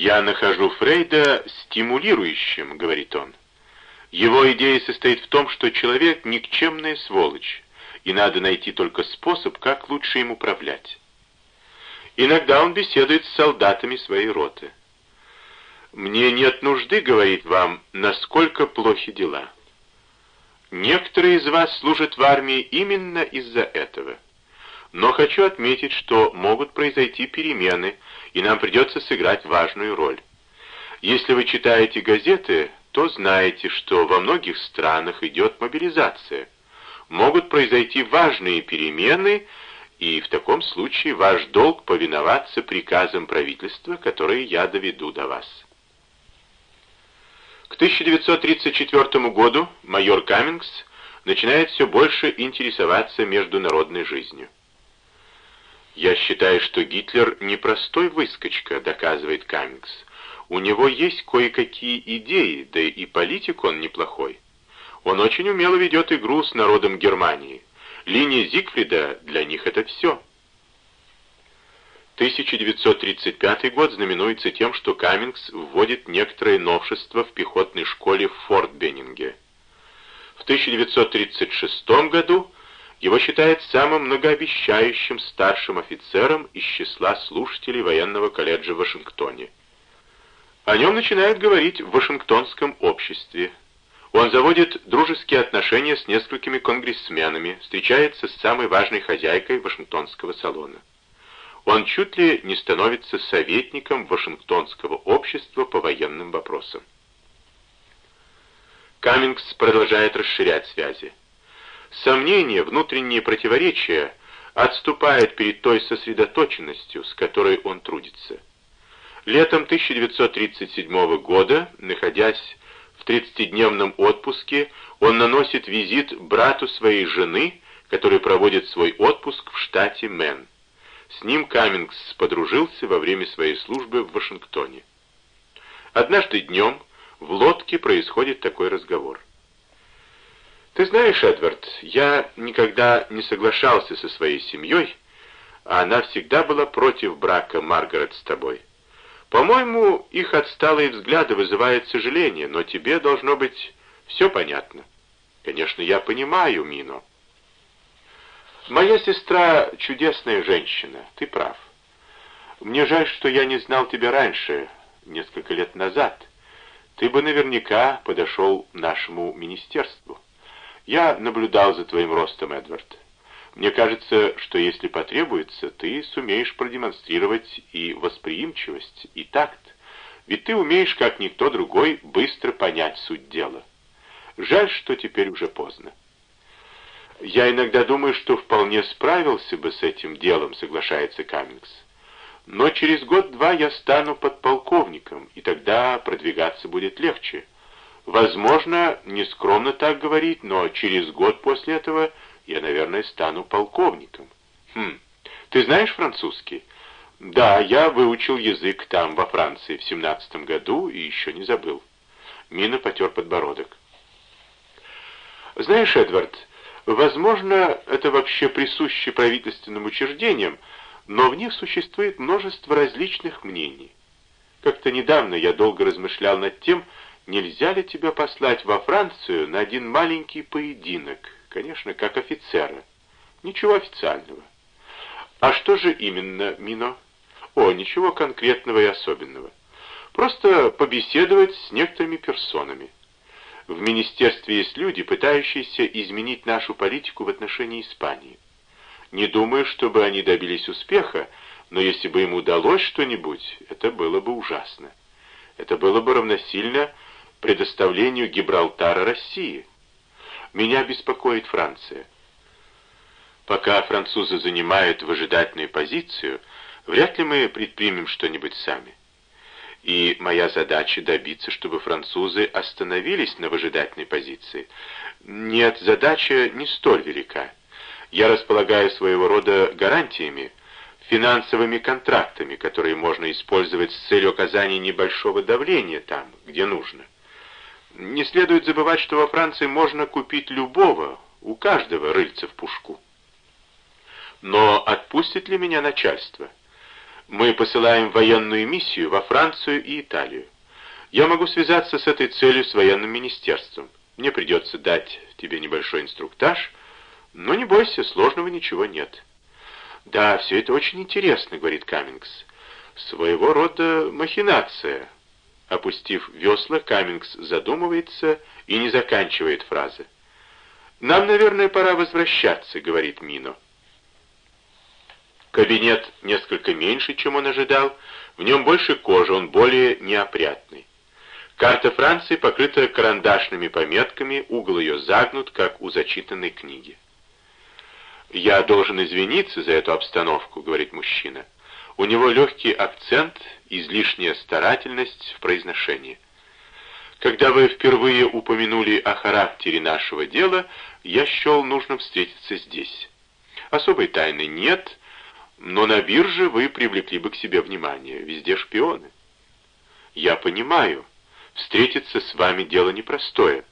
«Я нахожу Фрейда стимулирующим», — говорит он. «Его идея состоит в том, что человек — никчемная сволочь, и надо найти только способ, как лучше им управлять». Иногда он беседует с солдатами своей роты. «Мне нет нужды говорить вам, насколько плохи дела. Некоторые из вас служат в армии именно из-за этого. Но хочу отметить, что могут произойти перемены, и нам придется сыграть важную роль. Если вы читаете газеты, то знаете, что во многих странах идет мобилизация. Могут произойти важные перемены, и в таком случае ваш долг повиноваться приказам правительства, которые я доведу до вас. К 1934 году майор Каммингс начинает все больше интересоваться международной жизнью. «Я считаю, что Гитлер не простой выскочка», — доказывает Каммингс. «У него есть кое-какие идеи, да и политик он неплохой. Он очень умело ведет игру с народом Германии. Линия Зигфрида для них это все». 1935 год знаменуется тем, что Каммингс вводит некоторые новшества в пехотной школе в Форт Беннинге. В 1936 году его считают самым многообещающим старшим офицером из числа слушателей военного колледжа в Вашингтоне. О нем начинают говорить в Вашингтонском обществе. Он заводит дружеские отношения с несколькими конгрессменами, встречается с самой важной хозяйкой Вашингтонского салона. Он чуть ли не становится советником Вашингтонского общества по военным вопросам. Каммингс продолжает расширять связи. Сомнения, внутренние противоречия отступают перед той сосредоточенностью, с которой он трудится. Летом 1937 года, находясь в 30-дневном отпуске, он наносит визит брату своей жены, который проводит свой отпуск в штате Мэн. С ним Каммингс подружился во время своей службы в Вашингтоне. Однажды днем в лодке происходит такой разговор. Ты знаешь, Эдвард, я никогда не соглашался со своей семьей, а она всегда была против брака Маргарет с тобой. По-моему, их отсталые взгляды вызывают сожаление, но тебе должно быть все понятно. Конечно, я понимаю, Мино. Моя сестра чудесная женщина, ты прав. Мне жаль, что я не знал тебя раньше, несколько лет назад. Ты бы наверняка подошел нашему министерству. Я наблюдал за твоим ростом, Эдвард. Мне кажется, что если потребуется, ты сумеешь продемонстрировать и восприимчивость, и такт. Ведь ты умеешь, как никто другой, быстро понять суть дела. Жаль, что теперь уже поздно. Я иногда думаю, что вполне справился бы с этим делом, соглашается Каммингс. Но через год-два я стану подполковником, и тогда продвигаться будет легче. Возможно, нескромно так говорить, но через год после этого я, наверное, стану полковником. Хм, ты знаешь французский? Да, я выучил язык там, во Франции, в семнадцатом году, и еще не забыл. Мина потер подбородок. Знаешь, Эдвард, возможно, это вообще присуще правительственным учреждениям, но в них существует множество различных мнений. Как-то недавно я долго размышлял над тем, нельзя ли тебя послать во Францию на один маленький поединок, конечно, как офицера. Ничего официального. А что же именно, Мино? О, ничего конкретного и особенного. Просто побеседовать с некоторыми персонами. В министерстве есть люди, пытающиеся изменить нашу политику в отношении Испании. Не думаю, чтобы они добились успеха, но если бы им удалось что-нибудь, это было бы ужасно. Это было бы равносильно предоставлению Гибралтара России. Меня беспокоит Франция. Пока французы занимают выжидательную позицию, вряд ли мы предпримем что-нибудь сами. И моя задача добиться, чтобы французы остановились на выжидательной позиции. Нет, задача не столь велика. Я располагаю своего рода гарантиями, финансовыми контрактами, которые можно использовать с целью оказания небольшого давления там, где нужно. Не следует забывать, что во Франции можно купить любого, у каждого рыльца в пушку. Но отпустит ли меня начальство? Мы посылаем военную миссию во Францию и Италию. Я могу связаться с этой целью с военным министерством. Мне придется дать тебе небольшой инструктаж, но не бойся, сложного ничего нет. Да, все это очень интересно, говорит Каммингс. Своего рода махинация. Опустив весла, Каммингс задумывается и не заканчивает фразы. «Нам, наверное, пора возвращаться», — говорит Мино. Кабинет несколько меньше, чем он ожидал. В нем больше кожи, он более неопрятный. Карта Франции покрыта карандашными пометками, угол ее загнут, как у зачитанной книги. «Я должен извиниться за эту обстановку», — говорит мужчина. У него легкий акцент, излишняя старательность в произношении. Когда вы впервые упомянули о характере нашего дела, я счел нужно встретиться здесь. Особой тайны нет, но на бирже вы привлекли бы к себе внимание. Везде шпионы. Я понимаю. Встретиться с вами дело непростое.